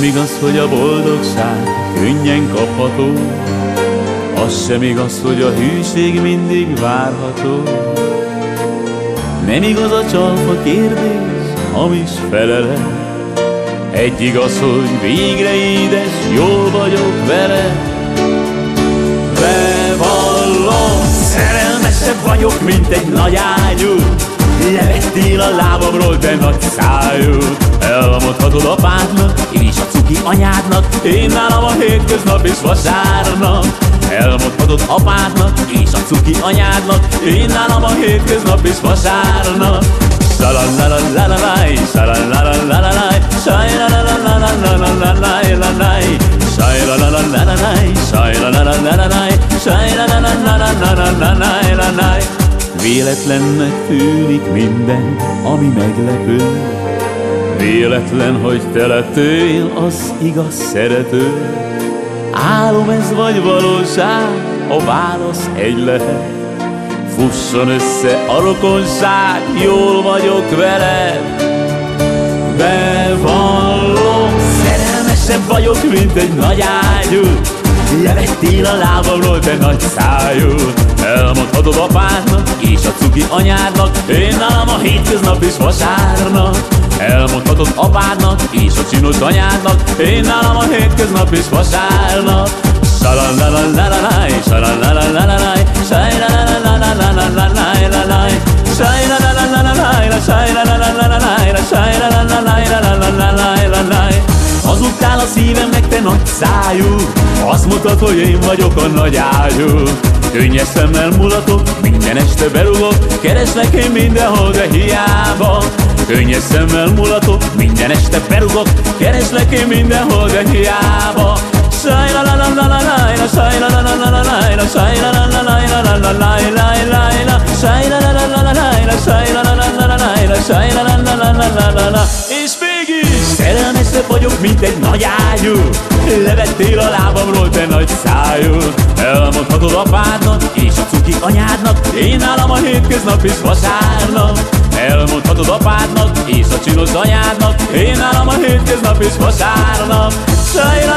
Nem igaz, hogy a boldogság könnyen kapható, az sem igaz, hogy a hűség mindig várható. Nem igaz a csalfa kérdés, hamis felele, egy igaz, hogy végre édes, jól vagyok vele. Bevallom, szerelmesebb vagyok, mint egy nagy ágyú, Levettél a lábamról, de nagy szájú. Elmondhatod apádnak, és a cuki anyádnak. Én nálam a hétköznap és vasárnap. Elmondhatod apádnak, és a cuki anyádnak. Én nálam a hétköznap és vasárnap. Salalalalalalalaj, salalalalalalalaj Véletlennek tűnik minden, ami meglepő Véletlen, hogy te lettél az igaz szerető Álom ez vagy valóság, a válasz egy lehet Fusson össze a rokonság, jól vagyok veled Bevallom, szerelmesebb vagyok, mint egy nagy ágyú. Levettél a lábamról, te nagy szájú. Elmondhatod apádnak és a cuki anyádnak Én nálam a hétköznap is vasárnap. Elmondhatod apádnak és a csinos anyádnak Én nálam a hétköznap is vasárnap szájú. Azt mutat, hogy én vagyok a nagy ágyú. Könnyes szemmel mulatok, minden este berugok. Kereslek én mindenhol, de hiába. Könnyes szemmel mulatok, minden este berugok. Kereslek én mindenhol, de hiába szerelmesebb vagyok, mint egy nagy ágyú. Levettél a lábamról, te nagy szájú. Elmondhatod apádnak és a cuki anyádnak Én nálam a hétköznap is vasárnap. Elmondhatod apádnak és a csinos anyádnak Én nálam a hétköznap is vasárnap. Sajla